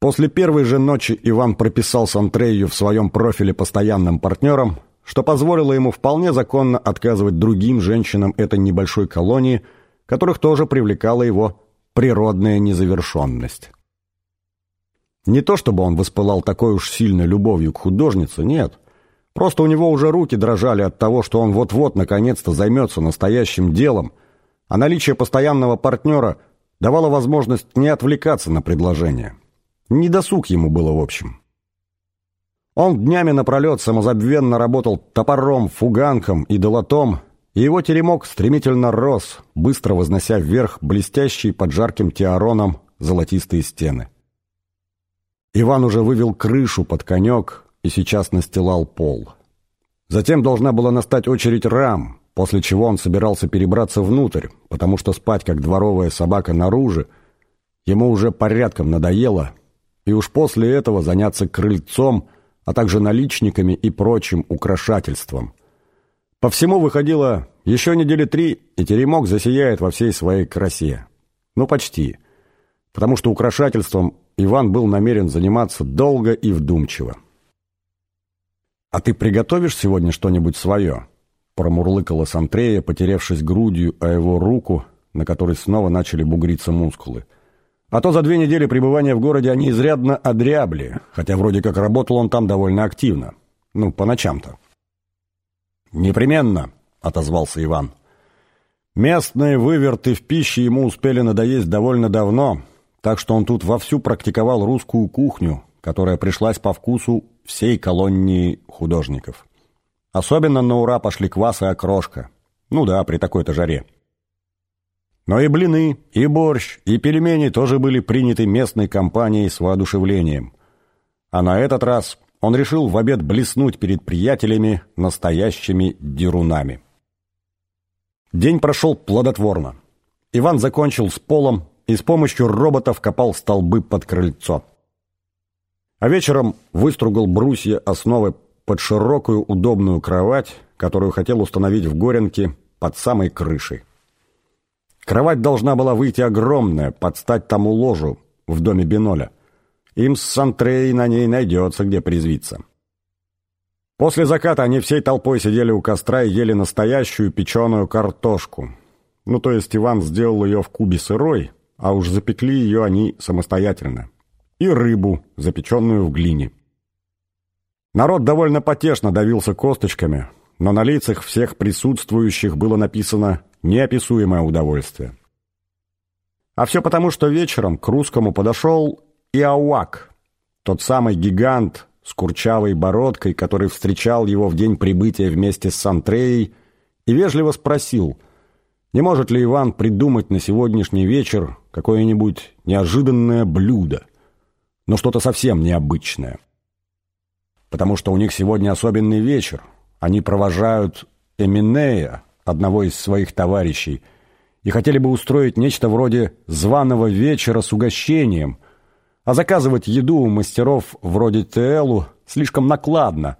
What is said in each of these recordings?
После первой же ночи Иван прописал Сантрею в своем профиле постоянным партнером, что позволило ему вполне законно отказывать другим женщинам этой небольшой колонии, которых тоже привлекала его природная незавершенность. Не то чтобы он воспылал такой уж сильной любовью к художнице, нет. Просто у него уже руки дрожали от того, что он вот-вот наконец-то займется настоящим делом, а наличие постоянного партнера давало возможность не отвлекаться на предложение. Не досуг ему было в общем. Он днями напролет самозабвенно работал топором, фуганком и долотом, и его теремок стремительно рос, быстро вознося вверх блестящие под жарким теароном золотистые стены. Иван уже вывел крышу под конек и сейчас настилал пол. Затем должна была настать очередь рам, после чего он собирался перебраться внутрь, потому что спать, как дворовая собака, наружу, ему уже порядком надоело, и уж после этого заняться крыльцом, а также наличниками и прочим украшательством. По всему выходило еще недели три, и теремок засияет во всей своей красе. Ну, почти. Потому что украшательством Иван был намерен заниматься долго и вдумчиво. «А ты приготовишь сегодня что-нибудь свое?» промурлыкала Сантрея, потерявшись грудью о его руку, на которой снова начали бугриться мускулы – а то за две недели пребывания в городе они изрядно одрябли, хотя вроде как работал он там довольно активно. Ну, по ночам-то. «Непременно», — отозвался Иван. «Местные выверты в пище ему успели надоесть довольно давно, так что он тут вовсю практиковал русскую кухню, которая пришлась по вкусу всей колонии художников. Особенно на ура пошли квас и окрошка. Ну да, при такой-то жаре». Но и блины, и борщ, и пельмени тоже были приняты местной компанией с воодушевлением. А на этот раз он решил в обед блеснуть перед приятелями настоящими дерунами. День прошел плодотворно. Иван закончил с полом и с помощью роботов копал столбы под крыльцо. А вечером выстругал брусья основы под широкую удобную кровать, которую хотел установить в Горенке под самой крышей. Кровать должна была выйти огромная, под стать тому ложу в доме Биноля. Им с Сантрей на ней найдется, где призвиться. После заката они всей толпой сидели у костра и ели настоящую печеную картошку. Ну, то есть Иван сделал ее в кубе сырой, а уж запекли ее они самостоятельно. И рыбу, запеченную в глине. Народ довольно потешно давился косточками, но на лицах всех присутствующих было написано неописуемое удовольствие. А все потому, что вечером к русскому подошел Иауак, тот самый гигант с курчавой бородкой, который встречал его в день прибытия вместе с Сантреей, и вежливо спросил, не может ли Иван придумать на сегодняшний вечер какое-нибудь неожиданное блюдо, но что-то совсем необычное. Потому что у них сегодня особенный вечер, они провожают Эминея, одного из своих товарищей, и хотели бы устроить нечто вроде званого вечера с угощением, а заказывать еду у мастеров вроде Теэлу слишком накладно,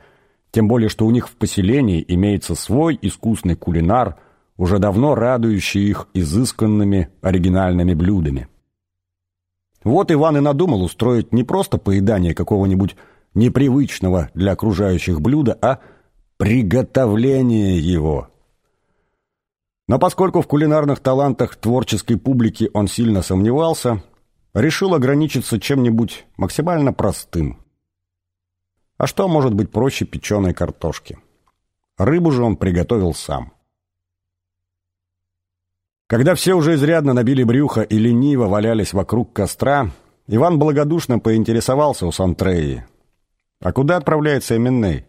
тем более что у них в поселении имеется свой искусный кулинар, уже давно радующий их изысканными оригинальными блюдами. Вот Иван и надумал устроить не просто поедание какого-нибудь непривычного для окружающих блюда, а приготовление его – но поскольку в кулинарных талантах творческой публики он сильно сомневался, решил ограничиться чем-нибудь максимально простым. А что может быть проще печеной картошки? Рыбу же он приготовил сам. Когда все уже изрядно набили брюхо и лениво валялись вокруг костра, Иван благодушно поинтересовался у Сантреи. «А куда отправляется Эминей?»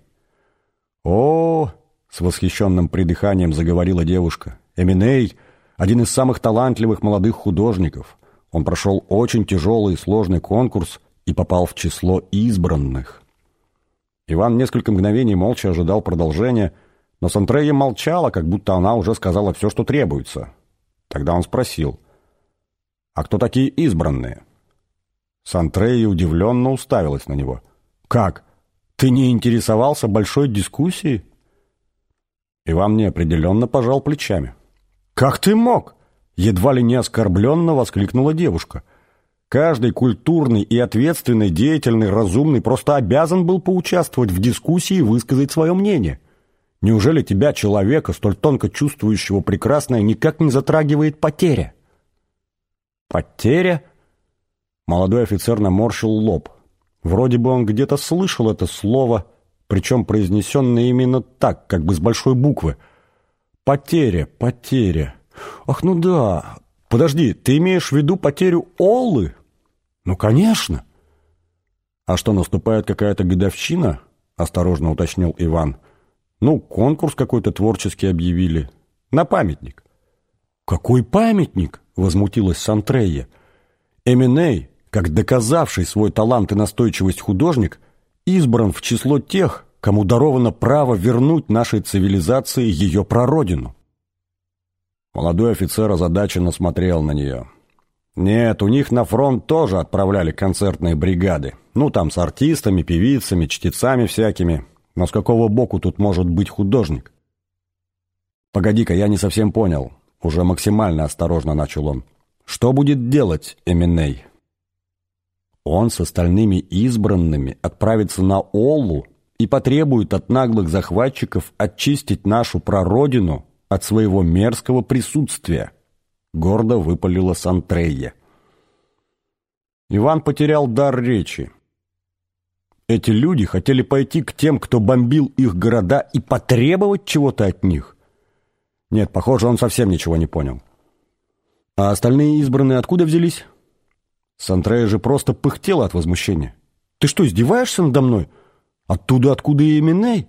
«О, — с восхищенным придыханием заговорила девушка. Эминей – один из самых талантливых молодых художников. Он прошел очень тяжелый и сложный конкурс и попал в число избранных. Иван несколько мгновений молча ожидал продолжения, но Сантрея молчала, как будто она уже сказала все, что требуется. Тогда он спросил, «А кто такие избранные?» Сантрея удивленно уставилась на него. «Как? Ты не интересовался большой дискуссией?» Иван неопределенно пожал плечами. «Как ты мог?» — едва ли не оскорбленно воскликнула девушка. Каждый культурный и ответственный, деятельный, разумный просто обязан был поучаствовать в дискуссии и высказать свое мнение. Неужели тебя, человека, столь тонко чувствующего прекрасное, никак не затрагивает потеря? Потеря? Молодой офицер наморщил лоб. Вроде бы он где-то слышал это слово, причем произнесенное именно так, как бы с большой буквы. Потеря, потеря. Ах, ну да. Подожди, ты имеешь в виду потерю Оллы? Ну, конечно. А что, наступает какая-то годовщина? Осторожно уточнил Иван. Ну, конкурс какой-то творческий объявили. На памятник. Какой памятник? Возмутилась Сантрея. Эминей, как доказавший свой талант и настойчивость художник, избран в число тех, кому даровано право вернуть нашей цивилизации ее прародину. Молодой офицер озадаченно смотрел на нее. Нет, у них на фронт тоже отправляли концертные бригады. Ну, там с артистами, певицами, чтецами всякими. Но с какого боку тут может быть художник? Погоди-ка, я не совсем понял. Уже максимально осторожно начал он. Что будет делать Эминей? Он с остальными избранными отправится на Оллу и потребует от наглых захватчиков очистить нашу прародину от своего мерзкого присутствия. Гордо выпалила Сантрейя. Иван потерял дар речи. Эти люди хотели пойти к тем, кто бомбил их города, и потребовать чего-то от них. Нет, похоже, он совсем ничего не понял. А остальные избранные откуда взялись? Сантрея же просто пыхтела от возмущения. «Ты что, издеваешься надо мной? Оттуда, откуда и Эминей?»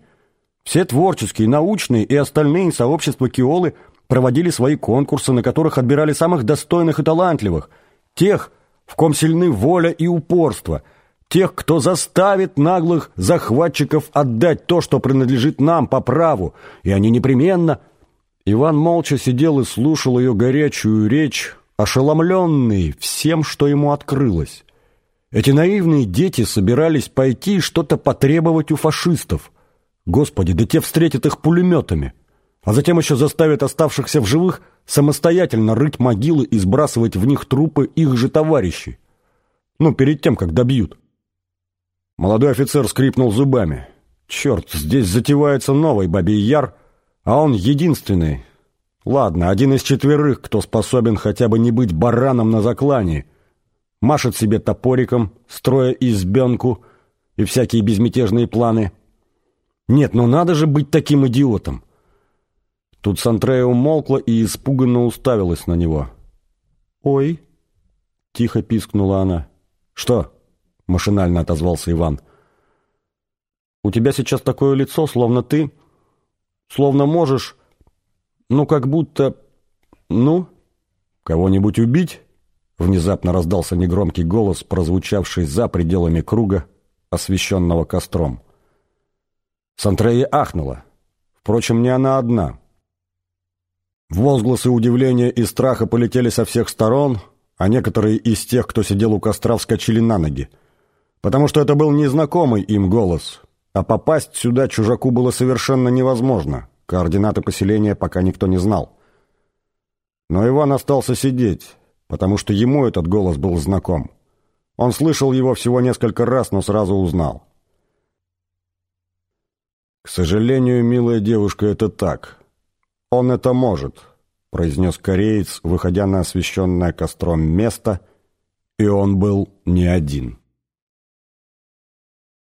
Все творческие, научные и остальные сообщества Киолы проводили свои конкурсы, на которых отбирали самых достойных и талантливых, тех, в ком сильны воля и упорство, тех, кто заставит наглых захватчиков отдать то, что принадлежит нам по праву, и они непременно... Иван молча сидел и слушал ее горячую речь, ошеломленный всем, что ему открылось. Эти наивные дети собирались пойти и что-то потребовать у фашистов. Господи, да те встретят их пулеметами. А затем еще заставят оставшихся в живых самостоятельно рыть могилы и сбрасывать в них трупы их же товарищей. Ну, перед тем, как добьют. Молодой офицер скрипнул зубами. Черт, здесь затевается новый бабий яр, а он единственный, Ладно, один из четверых, кто способен хотя бы не быть бараном на заклании. Машет себе топориком, строя избенку и всякие безмятежные планы. Нет, ну надо же быть таким идиотом. Тут Сантрея умолкла и испуганно уставилась на него. «Ой!» — тихо пискнула она. «Что?» — машинально отозвался Иван. «У тебя сейчас такое лицо, словно ты... Словно можешь ну, как будто... Ну, кого-нибудь убить? Внезапно раздался негромкий голос, прозвучавший за пределами круга, освещенного костром. Сантрея ахнула. Впрочем, не она одна. Возгласы удивления и страха полетели со всех сторон, а некоторые из тех, кто сидел у костра, вскочили на ноги. Потому что это был незнакомый им голос, а попасть сюда чужаку было совершенно невозможно. Координаты поселения пока никто не знал. Но Иван остался сидеть, потому что ему этот голос был знаком. Он слышал его всего несколько раз, но сразу узнал. «К сожалению, милая девушка, это так. Он это может», — произнес кореец, выходя на освещенное костром место, и он был не один.